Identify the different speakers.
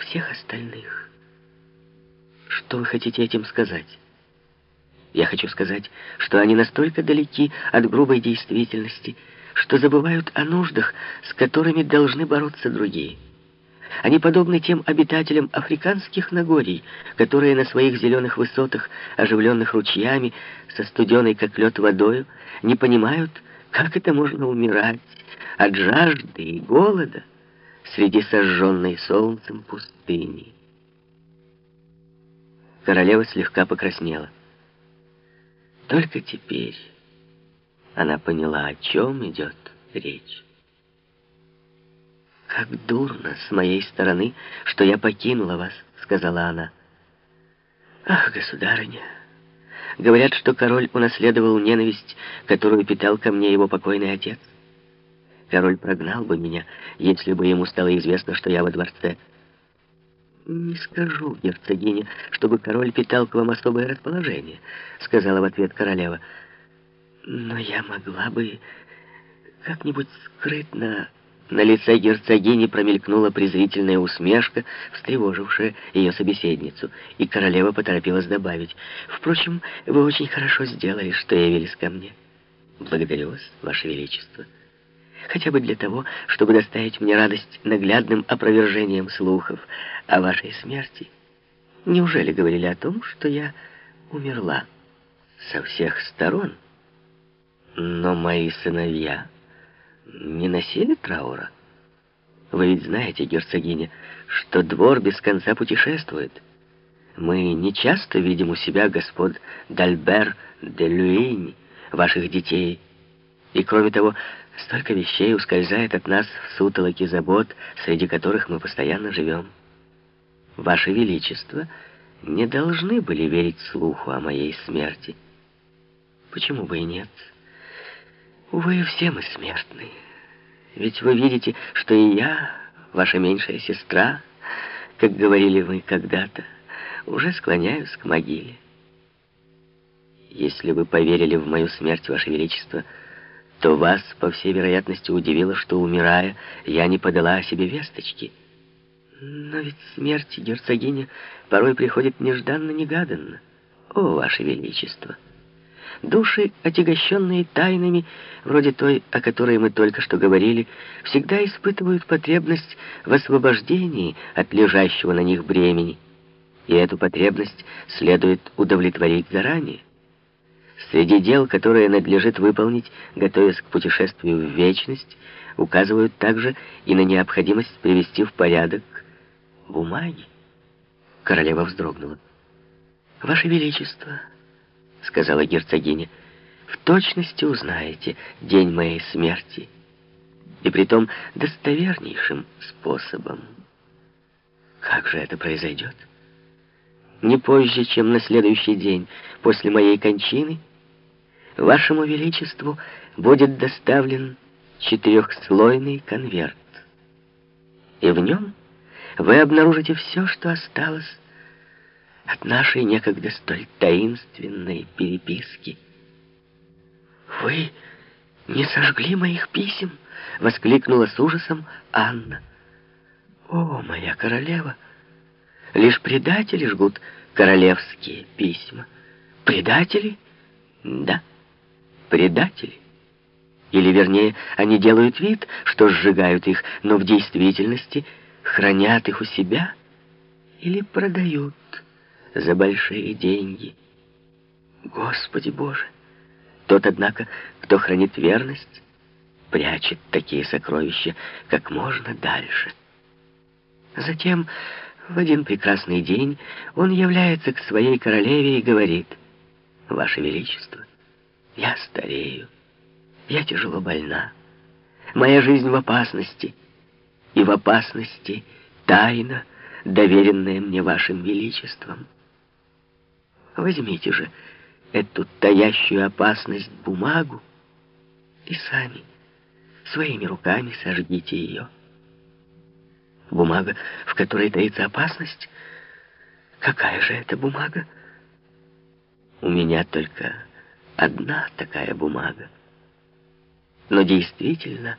Speaker 1: всех остальных. Что вы хотите этим сказать? Я хочу сказать, что они настолько далеки от грубой действительности, что забывают о нуждах, с которыми должны бороться другие. Они подобны тем обитателям африканских Нагорий, которые на своих зеленых высотах, оживленных ручьями, со студеной как лед водою, не понимают, как это можно умирать от жажды и голода среди сожженной солнцем пустыни. Королева слегка покраснела. Только теперь она поняла, о чем идет речь. «Как дурно с моей стороны, что я покинула вас», — сказала она. «Ах, государыня, говорят, что король унаследовал ненависть, которую питал ко мне его покойный отец. Король прогнал бы меня, если бы ему стало известно, что я во дворце». «Не скажу, герцогиня, чтобы король питал к вам особое расположение», — сказала в ответ королева. «Но я могла бы как-нибудь скрытно...» На лице герцогини промелькнула презрительная усмешка, встревожившая ее собеседницу, и королева поторопилась добавить. «Впрочем, вы очень хорошо сделали, что явились ко мне. Благодарю вас, Ваше Величество» хотя бы для того, чтобы доставить мне радость наглядным опровержением слухов о вашей смерти. Неужели говорили о том, что я умерла со всех сторон? Но мои сыновья не носили траура. Вы ведь знаете, герцогиня, что двор без конца путешествует. Мы не часто видим у себя господ Дальбер, де Люинь, ваших детей. И кроме того, Столько вещей ускользает от нас в сутолоке забот, среди которых мы постоянно живем. Ваше Величество не должны были верить слуху о моей смерти. Почему бы и нет? Увы, все мы смертны. Ведь вы видите, что и я, ваша меньшая сестра, как говорили вы когда-то, уже склоняюсь к могиле. Если вы поверили в мою смерть, Ваше Величество, — то вас, по всей вероятности, удивило, что, умирая, я не подала о себе весточки. Но ведь смерть герцогиня порой приходит нежданно-негаданно. О, Ваше Величество! Души, отягощенные тайнами, вроде той, о которой мы только что говорили, всегда испытывают потребность в освобождении от лежащего на них бремени. И эту потребность следует удовлетворить заранее. Среди дел, которые надлежит выполнить, готовясь к путешествию в вечность, указывают также и на необходимость привести в порядок бумаги. Королева вздрогнула. «Ваше Величество», — сказала герцогиня, — «в точности узнаете день моей смерти, и притом достовернейшим способом. Как же это произойдет? Не позже, чем на следующий день после моей кончины — Вашему Величеству будет доставлен четырехслойный конверт. И в нем вы обнаружите все, что осталось от нашей некогда столь таинственной переписки. «Вы не сожгли моих писем?» — воскликнула с ужасом Анна. «О, моя королева! Лишь предатели жгут королевские письма. Предатели? Да» предатели. Или, вернее, они делают вид, что сжигают их, но в действительности хранят их у себя или продают за большие деньги. Господи Боже! Тот, однако, кто хранит верность, прячет такие сокровища как можно дальше. Затем, в один прекрасный день, он является к своей королеве и говорит, «Ваше Величество, я старею. Я тяжело больна. Моя жизнь в опасности. И в опасности тайна, доверенная мне вашим величеством. Возьмите же эту таящую опасность бумагу и сами своими руками сожгите ее. Бумага, в которой таится опасность? Какая же это бумага? У меня только одна такая бумага. Но действительно